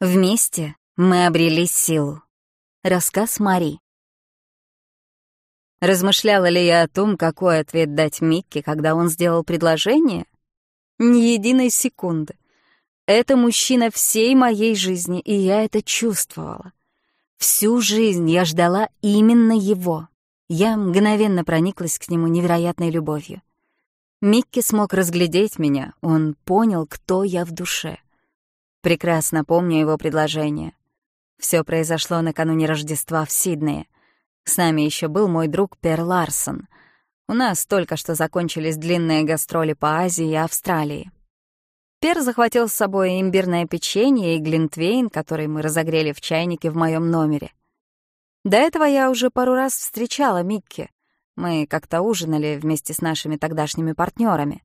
Вместе мы обрели силу. Рассказ Мари. Размышляла ли я о том, какой ответ дать Микке, когда он сделал предложение? Ни единой секунды. Это мужчина всей моей жизни, и я это чувствовала. Всю жизнь я ждала именно его. Я мгновенно прониклась к нему невероятной любовью. Микки смог разглядеть меня, он понял, кто я в душе — Прекрасно помню его предложение. Все произошло накануне Рождества в Сиднее. С нами еще был мой друг Пер Ларсон. У нас только что закончились длинные гастроли по Азии и Австралии. Пер захватил с собой имбирное печенье и глинтвейн, который мы разогрели в чайнике в моем номере. До этого я уже пару раз встречала Микки. Мы как-то ужинали вместе с нашими тогдашними партнерами.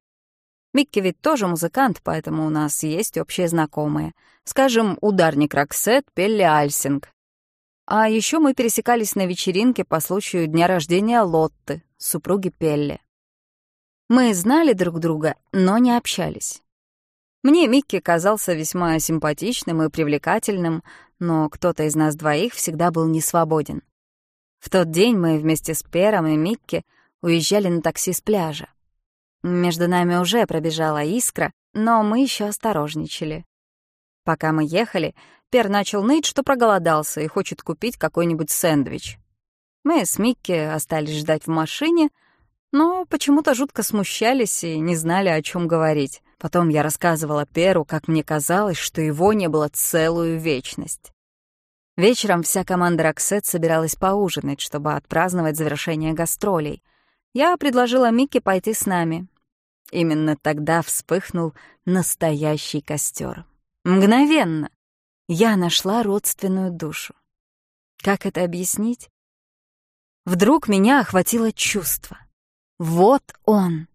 Микки ведь тоже музыкант, поэтому у нас есть общие знакомые. Скажем, ударник Роксет, Пелли Альсинг. А еще мы пересекались на вечеринке по случаю дня рождения Лотты, супруги Пелли. Мы знали друг друга, но не общались. Мне Микки казался весьма симпатичным и привлекательным, но кто-то из нас двоих всегда был несвободен. В тот день мы вместе с Пером и Микки уезжали на такси с пляжа. Между нами уже пробежала искра, но мы еще осторожничали. Пока мы ехали, Пер начал ныть, что проголодался и хочет купить какой-нибудь сэндвич. Мы с Микки остались ждать в машине, но почему-то жутко смущались и не знали, о чем говорить. Потом я рассказывала Перу, как мне казалось, что его не было целую вечность. Вечером вся команда Роксет собиралась поужинать, чтобы отпраздновать завершение гастролей. Я предложила Микки пойти с нами, Именно тогда вспыхнул настоящий костер. Мгновенно я нашла родственную душу. Как это объяснить? Вдруг меня охватило чувство. Вот он.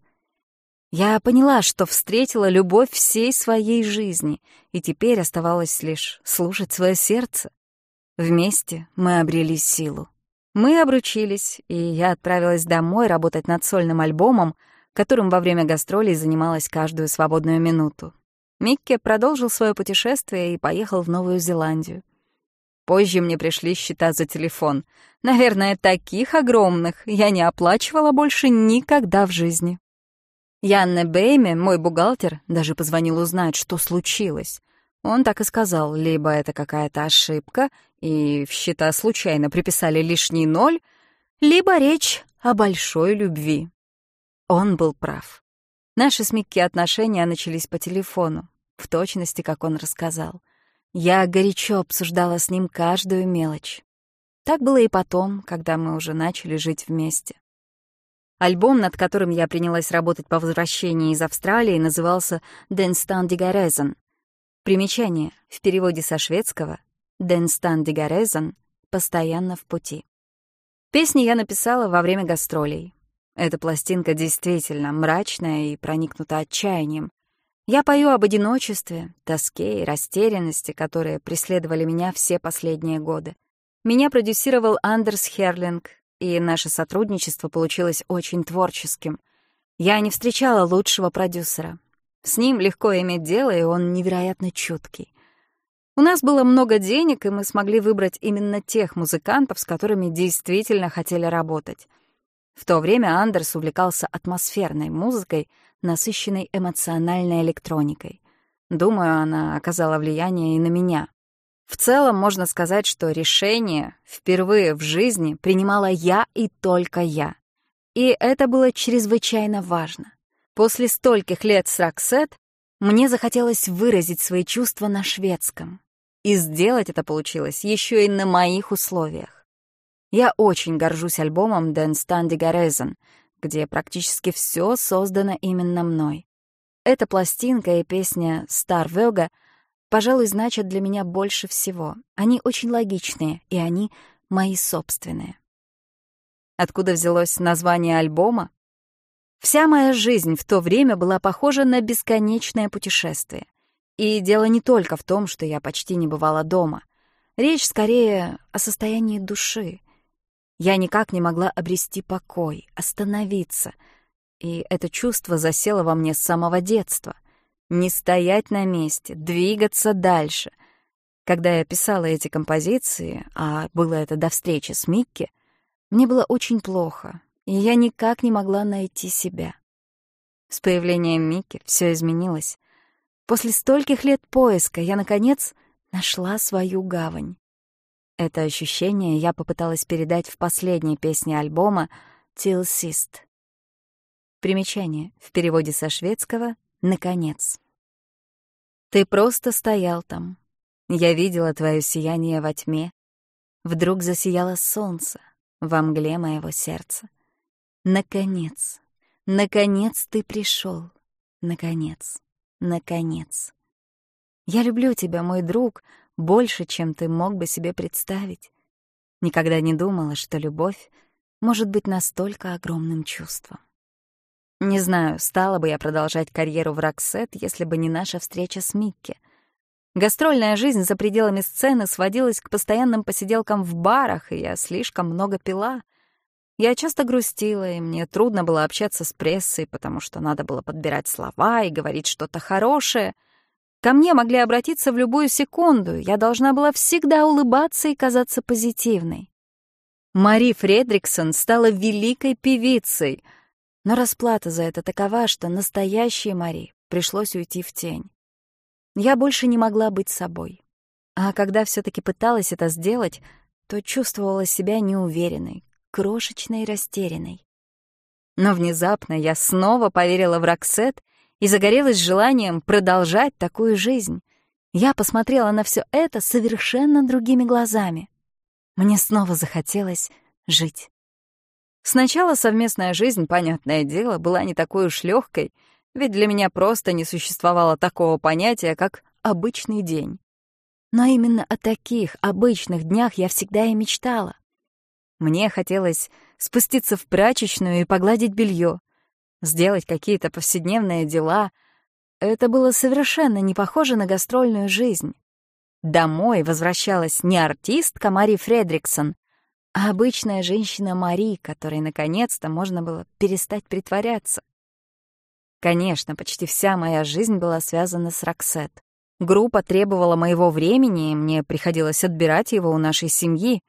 Я поняла, что встретила любовь всей своей жизни, и теперь оставалось лишь слушать свое сердце. Вместе мы обрели силу. Мы обручились, и я отправилась домой работать над сольным альбомом, которым во время гастролей занималась каждую свободную минуту. Микки продолжил свое путешествие и поехал в Новую Зеландию. Позже мне пришли счета за телефон. Наверное, таких огромных я не оплачивала больше никогда в жизни. Янне Бейме, мой бухгалтер, даже позвонил узнать, что случилось. Он так и сказал, либо это какая-то ошибка, и в счета случайно приписали лишний ноль, либо речь о большой любви. Он был прав. Наши с Микки отношения начались по телефону, в точности, как он рассказал. Я горячо обсуждала с ним каждую мелочь. Так было и потом, когда мы уже начали жить вместе. Альбом, над которым я принялась работать по возвращении из Австралии, назывался «Den Stand Digaresen». Примечание. В переводе со шведского «Den Stand Digaresen» — «постоянно в пути». Песни я написала во время гастролей. Эта пластинка действительно мрачная и проникнута отчаянием. Я пою об одиночестве, тоске и растерянности, которые преследовали меня все последние годы. Меня продюсировал Андерс Херлинг, и наше сотрудничество получилось очень творческим. Я не встречала лучшего продюсера. С ним легко иметь дело, и он невероятно чуткий. У нас было много денег, и мы смогли выбрать именно тех музыкантов, с которыми действительно хотели работать — в то время Андерс увлекался атмосферной музыкой, насыщенной эмоциональной электроникой. Думаю, она оказала влияние и на меня. В целом можно сказать, что решение впервые в жизни принимала я и только я. И это было чрезвычайно важно. После стольких лет с Роксет мне захотелось выразить свои чувства на шведском. И сделать это получилось еще и на моих условиях. Я очень горжусь альбомом «Den Standi Garesen», где практически все создано именно мной. Эта пластинка и песня «Star Vega» пожалуй, значат для меня больше всего. Они очень логичные, и они мои собственные. Откуда взялось название альбома? Вся моя жизнь в то время была похожа на бесконечное путешествие. И дело не только в том, что я почти не бывала дома. Речь скорее о состоянии души — я никак не могла обрести покой, остановиться. И это чувство засело во мне с самого детства. Не стоять на месте, двигаться дальше. Когда я писала эти композиции, а было это до встречи с Микки, мне было очень плохо, и я никак не могла найти себя. С появлением Микки все изменилось. После стольких лет поиска я, наконец, нашла свою гавань. Это ощущение я попыталась передать в последней песне альбома «Till Sist». Примечание в переводе со шведского «наконец». Ты просто стоял там. Я видела твое сияние во тьме. Вдруг засияло солнце во мгле моего сердца. Наконец, наконец ты пришел. Наконец, наконец. Я люблю тебя, мой друг, больше, чем ты мог бы себе представить. Никогда не думала, что любовь может быть настолько огромным чувством. Не знаю, стала бы я продолжать карьеру в Роксет, если бы не наша встреча с Микки. Гастрольная жизнь за пределами сцены сводилась к постоянным посиделкам в барах, и я слишком много пила. Я часто грустила, и мне трудно было общаться с прессой, потому что надо было подбирать слова и говорить что-то хорошее. Ко мне могли обратиться в любую секунду, я должна была всегда улыбаться и казаться позитивной. Мари Фредриксон стала великой певицей — но расплата за это такова, что настоящей Мари пришлось уйти в тень. Я больше не могла быть собой. А когда все таки пыталась это сделать, то чувствовала себя неуверенной, крошечной и растерянной. Но внезапно я снова поверила в Роксет и загорелась желанием продолжать такую жизнь. Я посмотрела на все это совершенно другими глазами. Мне снова захотелось жить. Сначала совместная жизнь, понятное дело, была не такой уж легкой, ведь для меня просто не существовало такого понятия, как «обычный день». Но именно о таких обычных днях я всегда и мечтала. Мне хотелось спуститься в прачечную и погладить белье, сделать какие-то повседневные дела. Это было совершенно не похоже на гастрольную жизнь. Домой возвращалась не артистка Мари Фредриксон, а обычная женщина Мари, которой наконец-то можно было перестать притворяться. Конечно, почти вся моя жизнь была связана с Роксет. Группа требовала моего времени, и мне приходилось отбирать его у нашей семьи.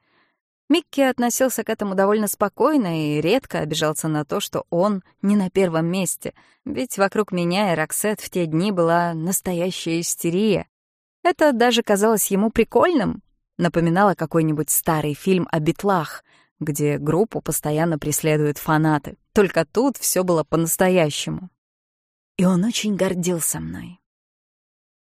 Микки относился к этому довольно спокойно и редко обижался на то, что он не на первом месте, ведь вокруг меня и Роксет в те дни была настоящая истерия. Это даже казалось ему прикольным, напоминала какой-нибудь старый фильм о битлах, где группу постоянно преследуют фанаты. Только тут все было по-настоящему. И он очень гордился мной.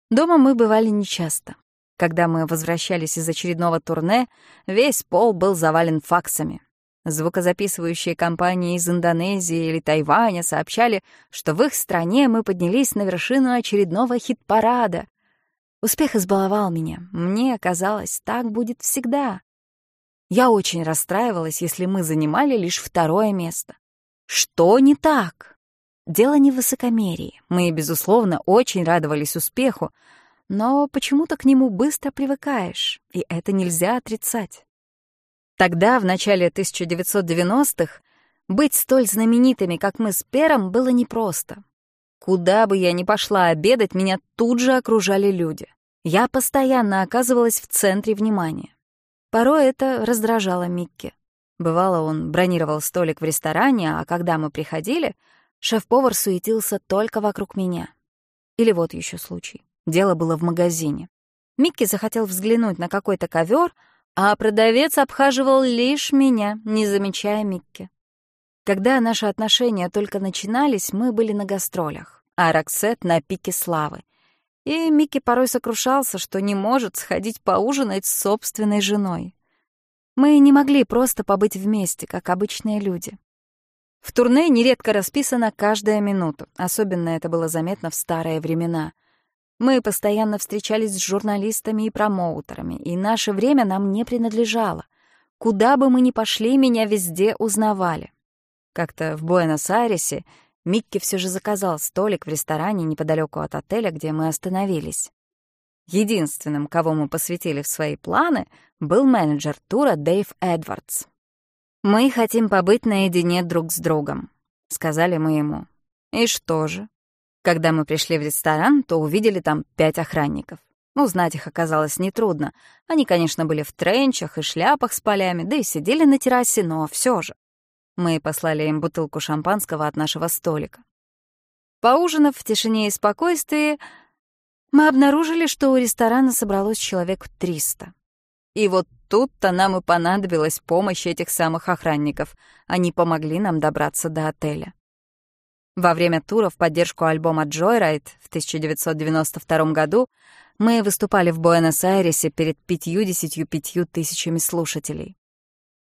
Дома мы бывали нечасто. Когда мы возвращались из очередного турне, весь пол был завален факсами. Звукозаписывающие компании из Индонезии или Тайваня сообщали, что в их стране мы поднялись на вершину очередного хит-парада, Успех избаловал меня. Мне казалось, так будет всегда. Я очень расстраивалась, если мы занимали лишь второе место. Что не так? Дело не в высокомерии. Мы, безусловно, очень радовались успеху, но почему-то к нему быстро привыкаешь, и это нельзя отрицать. Тогда, в начале 1990-х, быть столь знаменитыми, как мы с Пером, было непросто. Куда бы я ни пошла обедать, меня тут же окружали люди. Я постоянно оказывалась в центре внимания. Порой это раздражало Микки. Бывало, он бронировал столик в ресторане, а когда мы приходили, шеф-повар суетился только вокруг меня. Или вот еще случай. Дело было в магазине. Микки захотел взглянуть на какой-то ковер, а продавец обхаживал лишь меня, не замечая Микки. Когда наши отношения только начинались, мы были на гастролях, а Роксет на пике славы. И Микки порой сокрушался, что не может сходить поужинать с собственной женой. Мы не могли просто побыть вместе, как обычные люди. В турне нередко расписана каждая минута, особенно это было заметно в старые времена. Мы постоянно встречались с журналистами и промоутерами, и наше время нам не принадлежало. Куда бы мы ни пошли, меня везде узнавали. Как-то в Буэнос-Айресе Микки все же заказал столик в ресторане неподалеку от отеля, где мы остановились. Единственным, кого мы посвятили в свои планы, был менеджер тура Дэйв Эдвардс. «Мы хотим побыть наедине друг с другом», — сказали мы ему. И что же? Когда мы пришли в ресторан, то увидели там пять охранников. Узнать их оказалось нетрудно. Они, конечно, были в тренчах и шляпах с полями, да и сидели на террасе, но все же. Мы послали им бутылку шампанского от нашего столика. Поужинав в тишине и спокойствии, мы обнаружили, что у ресторана собралось человек 300. И вот тут-то нам и понадобилась помощь этих самых охранников. Они помогли нам добраться до отеля. Во время тура в поддержку альбома Joyride в 1992 году мы выступали в Буэнос-Айресе перед 55 тысячами слушателей.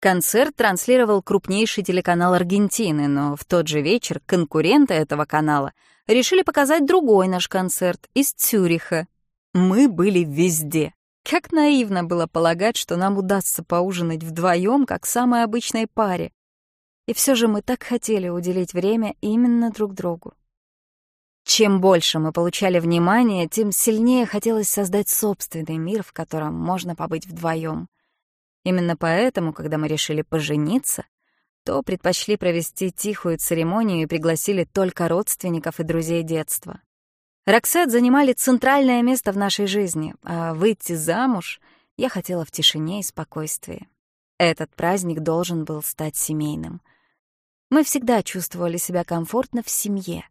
Концерт транслировал крупнейший телеканал Аргентины, но в тот же вечер конкуренты этого канала решили показать другой наш концерт из Цюриха. Мы были везде. Как наивно было полагать, что нам удастся поужинать вдвоем, как самой обычной паре. И все же мы так хотели уделить время именно друг другу. Чем больше мы получали внимания, тем сильнее хотелось создать собственный мир, в котором можно побыть вдвоем. Именно поэтому, когда мы решили пожениться, то предпочли провести тихую церемонию и пригласили только родственников и друзей детства. Роксет занимали центральное место в нашей жизни, а выйти замуж я хотела в тишине и спокойствии. Этот праздник должен был стать семейным. Мы всегда чувствовали себя комфортно в семье.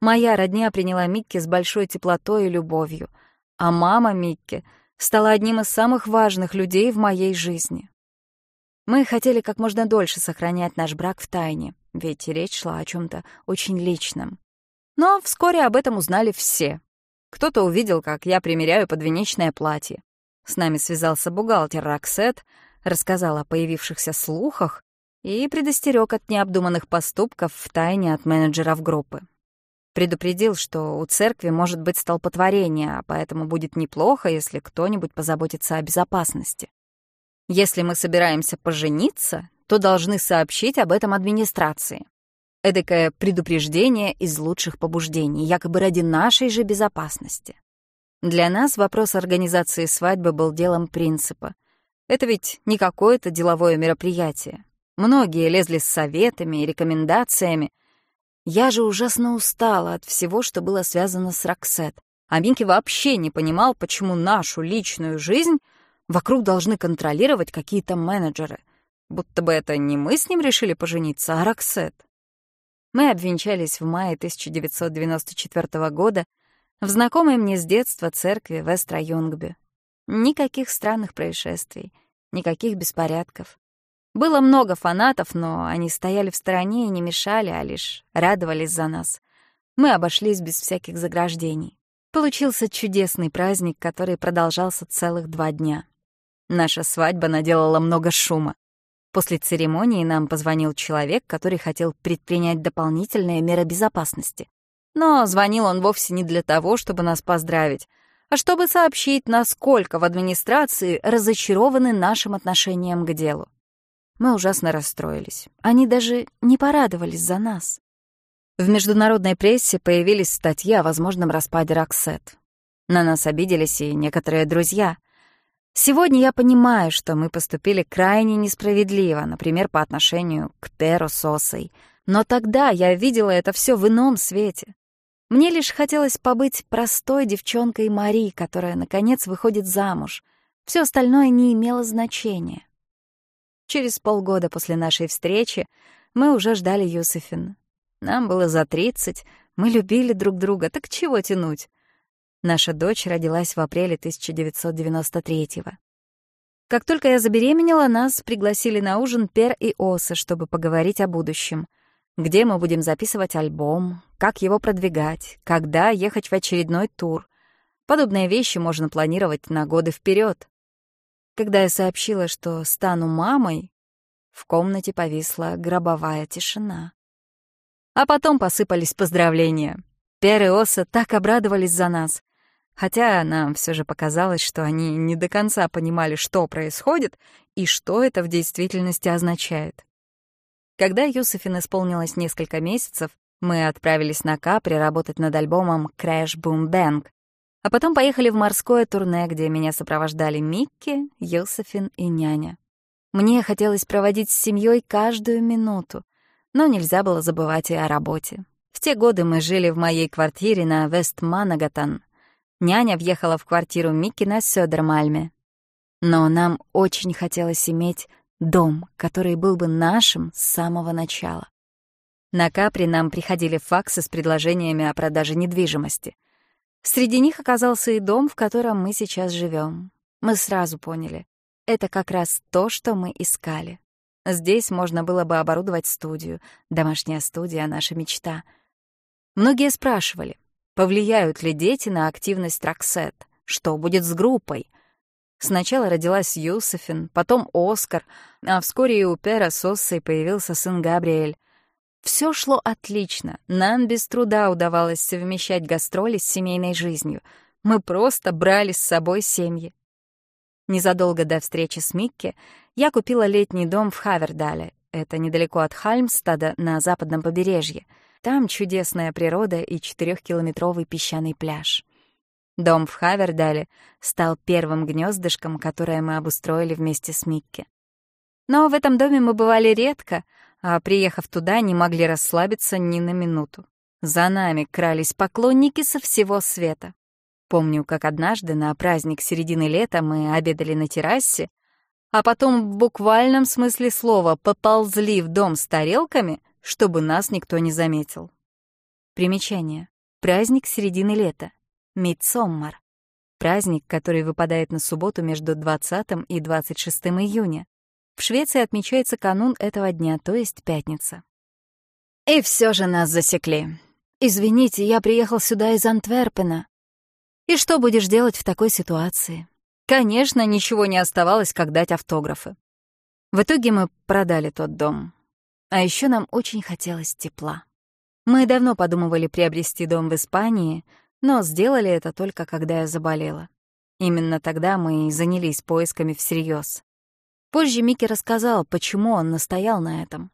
Моя родня приняла Микки с большой теплотой и любовью, а мама Микки — стала одним из самых важных людей в моей жизни. Мы хотели как можно дольше сохранять наш брак в тайне, ведь речь шла о чем то очень личном. Но вскоре об этом узнали все. Кто-то увидел, как я примеряю подвенечное платье. С нами связался бухгалтер Роксет, рассказал о появившихся слухах и предостерег от необдуманных поступков в тайне от менеджеров группы. Предупредил, что у церкви может быть столпотворение, а поэтому будет неплохо, если кто-нибудь позаботится о безопасности. Если мы собираемся пожениться, то должны сообщить об этом администрации. Эдакое предупреждение из лучших побуждений, якобы ради нашей же безопасности. Для нас вопрос организации свадьбы был делом принципа. Это ведь не какое-то деловое мероприятие. Многие лезли с советами и рекомендациями, я же ужасно устала от всего, что было связано с Роксет. А Минки вообще не понимал, почему нашу личную жизнь вокруг должны контролировать какие-то менеджеры. Будто бы это не мы с ним решили пожениться, а Роксет. Мы обвенчались в мае 1994 года в знакомой мне с детства церкви в Эстра-Йонгбе. Никаких странных происшествий, никаких беспорядков. Было много фанатов, но они стояли в стороне и не мешали, а лишь радовались за нас. Мы обошлись без всяких заграждений. Получился чудесный праздник, который продолжался целых два дня. Наша свадьба наделала много шума. После церемонии нам позвонил человек, который хотел предпринять дополнительные меры безопасности. Но звонил он вовсе не для того, чтобы нас поздравить, а чтобы сообщить, насколько в администрации разочарованы нашим отношением к делу. Мы ужасно расстроились. Они даже не порадовались за нас. В международной прессе появились статьи о возможном распаде Роксет. На нас обиделись и некоторые друзья. Сегодня я понимаю, что мы поступили крайне несправедливо, например, по отношению к Перу Сосой. Но тогда я видела это все в ином свете. Мне лишь хотелось побыть простой девчонкой Мари, которая, наконец, выходит замуж. Все остальное не имело значения. Через полгода после нашей встречи мы уже ждали Юсефин. Нам было за тридцать, мы любили друг друга, так чего тянуть? Наша дочь родилась в апреле 1993-го. Как только я забеременела, нас пригласили на ужин Пер и Оса, чтобы поговорить о будущем. Где мы будем записывать альбом, как его продвигать, когда ехать в очередной тур. Подобные вещи можно планировать на годы вперед. Когда я сообщила, что стану мамой, в комнате повисла гробовая тишина. А потом посыпались поздравления. Пер и Оса так обрадовались за нас. Хотя нам все же показалось, что они не до конца понимали, что происходит и что это в действительности означает. Когда Юсефин исполнилось несколько месяцев, мы отправились на Капри работать над альбомом «Crash Boom Bang», а потом поехали в морское турне, где меня сопровождали Микки, Юсефин и няня. Мне хотелось проводить с семьей каждую минуту, но нельзя было забывать и о работе. В те годы мы жили в моей квартире на Вест-Манагатан. Няня въехала в квартиру Микки на Сёдермальме. Но нам очень хотелось иметь дом, который был бы нашим с самого начала. На Капри нам приходили факсы с предложениями о продаже недвижимости. Среди них оказался и дом, в котором мы сейчас живем. Мы сразу поняли, это как раз то, что мы искали. Здесь можно было бы оборудовать студию. Домашняя студия — наша мечта. Многие спрашивали, повлияют ли дети на активность Роксет, что будет с группой. Сначала родилась Юсефин, потом Оскар, а вскоре и у Пера с появился сын Габриэль. Все шло отлично, нам без труда удавалось совмещать гастроли с семейной жизнью. Мы просто брали с собой семьи. Незадолго до встречи с Микки я купила летний дом в Хавердале. Это недалеко от Хальмстада на западном побережье. Там чудесная природа и четырехкилометровый песчаный пляж. Дом в Хавердале стал первым гнездышком, которое мы обустроили вместе с Микки. Но в этом доме мы бывали редко, а, приехав туда, не могли расслабиться ни на минуту. За нами крались поклонники со всего света. Помню, как однажды на праздник середины лета мы обедали на террасе, а потом в буквальном смысле слова поползли в дом с тарелками, чтобы нас никто не заметил. Примечание. Праздник середины лета. Мидсоммар. Праздник, который выпадает на субботу между 20 и 26 июня. В Швеции отмечается канун этого дня, то есть пятница. И все же нас засекли. Извините, я приехал сюда из Антверпена. И что будешь делать в такой ситуации? Конечно, ничего не оставалось, как дать автографы. В итоге мы продали тот дом. А еще нам очень хотелось тепла. Мы давно подумывали приобрести дом в Испании, но сделали это только когда я заболела. Именно тогда мы и занялись поисками всерьез. Позже Микки рассказал, почему он настоял на этом.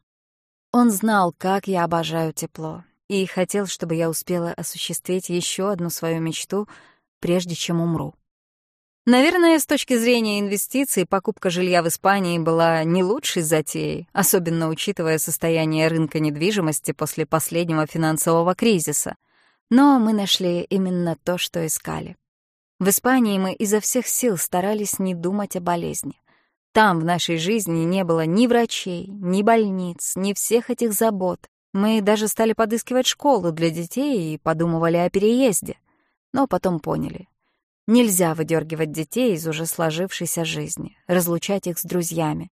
Он знал, как я обожаю тепло, и хотел, чтобы я успела осуществить еще одну свою мечту — прежде чем умру. Наверное, с точки зрения инвестиций, покупка жилья в Испании была не лучшей затеей, особенно учитывая состояние рынка недвижимости после последнего финансового кризиса. Но мы нашли именно то, что искали. В Испании мы изо всех сил старались не думать о болезни. Там в нашей жизни не было ни врачей, ни больниц, ни всех этих забот. Мы даже стали подыскивать школу для детей и подумывали о переезде но потом поняли. Нельзя выдергивать детей из уже сложившейся жизни, разлучать их с друзьями.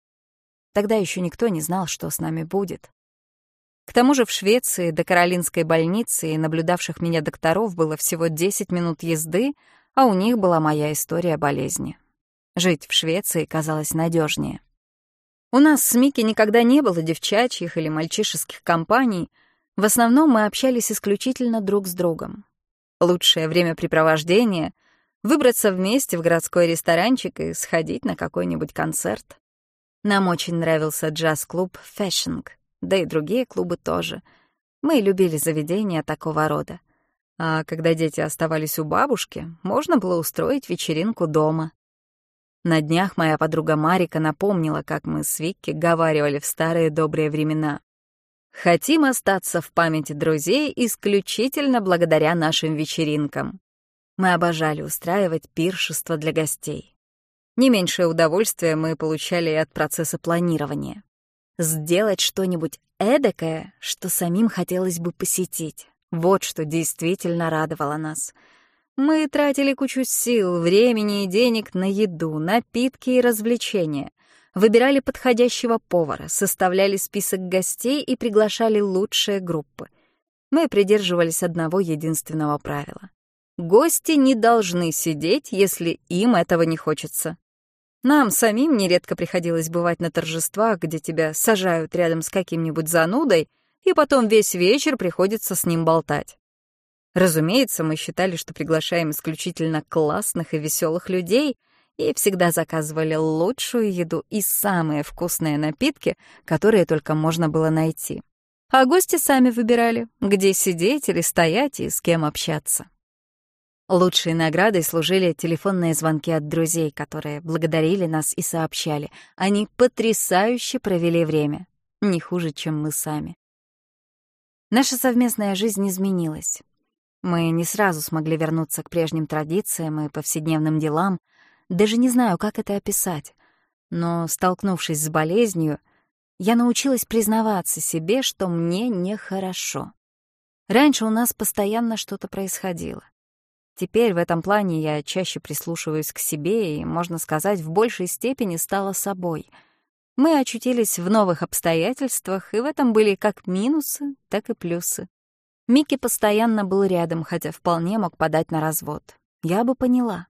Тогда еще никто не знал, что с нами будет. К тому же в Швеции до Каролинской больницы и наблюдавших меня докторов было всего 10 минут езды, а у них была моя история болезни. Жить в Швеции казалось надежнее. У нас с Микки никогда не было девчачьих или мальчишеских компаний. В основном мы общались исключительно друг с другом. Лучшее времяпрепровождение — выбраться вместе в городской ресторанчик и сходить на какой-нибудь концерт. Нам очень нравился джаз-клуб «Фэшинг», да и другие клубы тоже. Мы любили заведения такого рода. А когда дети оставались у бабушки, можно было устроить вечеринку дома. На днях моя подруга Марика напомнила, как мы с Викки говаривали в старые добрые времена. Хотим остаться в памяти друзей исключительно благодаря нашим вечеринкам. Мы обожали устраивать пиршество для гостей. Не меньшее удовольствие мы получали от процесса планирования. Сделать что-нибудь эдакое, что самим хотелось бы посетить. Вот что действительно радовало нас. Мы тратили кучу сил, времени и денег на еду, напитки и развлечения выбирали подходящего повара, составляли список гостей и приглашали лучшие группы. Мы придерживались одного единственного правила. Гости не должны сидеть, если им этого не хочется. Нам самим нередко приходилось бывать на торжествах, где тебя сажают рядом с каким-нибудь занудой, и потом весь вечер приходится с ним болтать. Разумеется, мы считали, что приглашаем исключительно классных и веселых людей — и всегда заказывали лучшую еду и самые вкусные напитки, которые только можно было найти. А гости сами выбирали, где сидеть или стоять и с кем общаться. Лучшей наградой служили телефонные звонки от друзей, которые благодарили нас и сообщали. Они потрясающе провели время. Не хуже, чем мы сами. Наша совместная жизнь изменилась. Мы не сразу смогли вернуться к прежним традициям и повседневным делам, даже не знаю, как это описать. Но, столкнувшись с болезнью, я научилась признаваться себе, что мне нехорошо. Раньше у нас постоянно что-то происходило. Теперь в этом плане я чаще прислушиваюсь к себе и, можно сказать, в большей степени стала собой. Мы очутились в новых обстоятельствах, и в этом были как минусы, так и плюсы. Микки постоянно был рядом, хотя вполне мог подать на развод. Я бы поняла.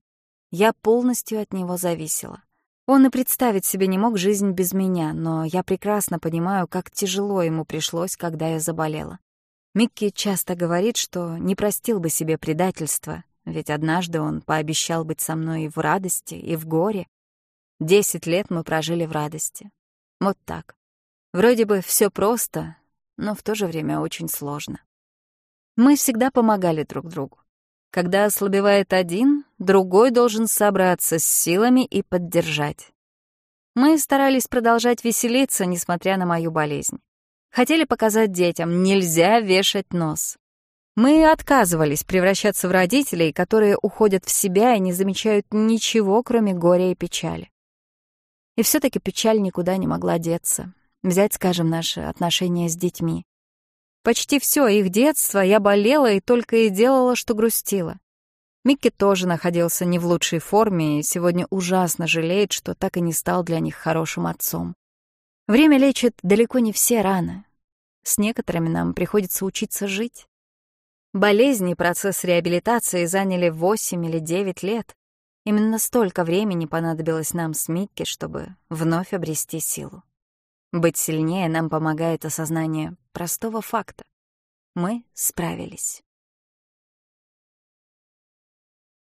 Я полностью от него зависела. Он и представить себе не мог жизнь без меня, но я прекрасно понимаю, как тяжело ему пришлось, когда я заболела. Микки часто говорит, что не простил бы себе предательства, ведь однажды он пообещал быть со мной и в радости, и в горе. Десять лет мы прожили в радости. Вот так. Вроде бы все просто, но в то же время очень сложно. Мы всегда помогали друг другу. Когда ослабевает один, другой должен собраться с силами и поддержать. Мы старались продолжать веселиться, несмотря на мою болезнь. Хотели показать детям, нельзя вешать нос. Мы отказывались превращаться в родителей, которые уходят в себя и не замечают ничего, кроме горя и печали. И все таки печаль никуда не могла деться. Взять, скажем, наши отношения с детьми. Почти все их детство я болела и только и делала, что грустила. Микки тоже находился не в лучшей форме и сегодня ужасно жалеет, что так и не стал для них хорошим отцом. Время лечит далеко не все раны. С некоторыми нам приходится учиться жить. Болезни и процесс реабилитации заняли 8 или 9 лет. Именно столько времени понадобилось нам с Микки, чтобы вновь обрести силу. Быть сильнее нам помогает осознание простого факта. Мы справились.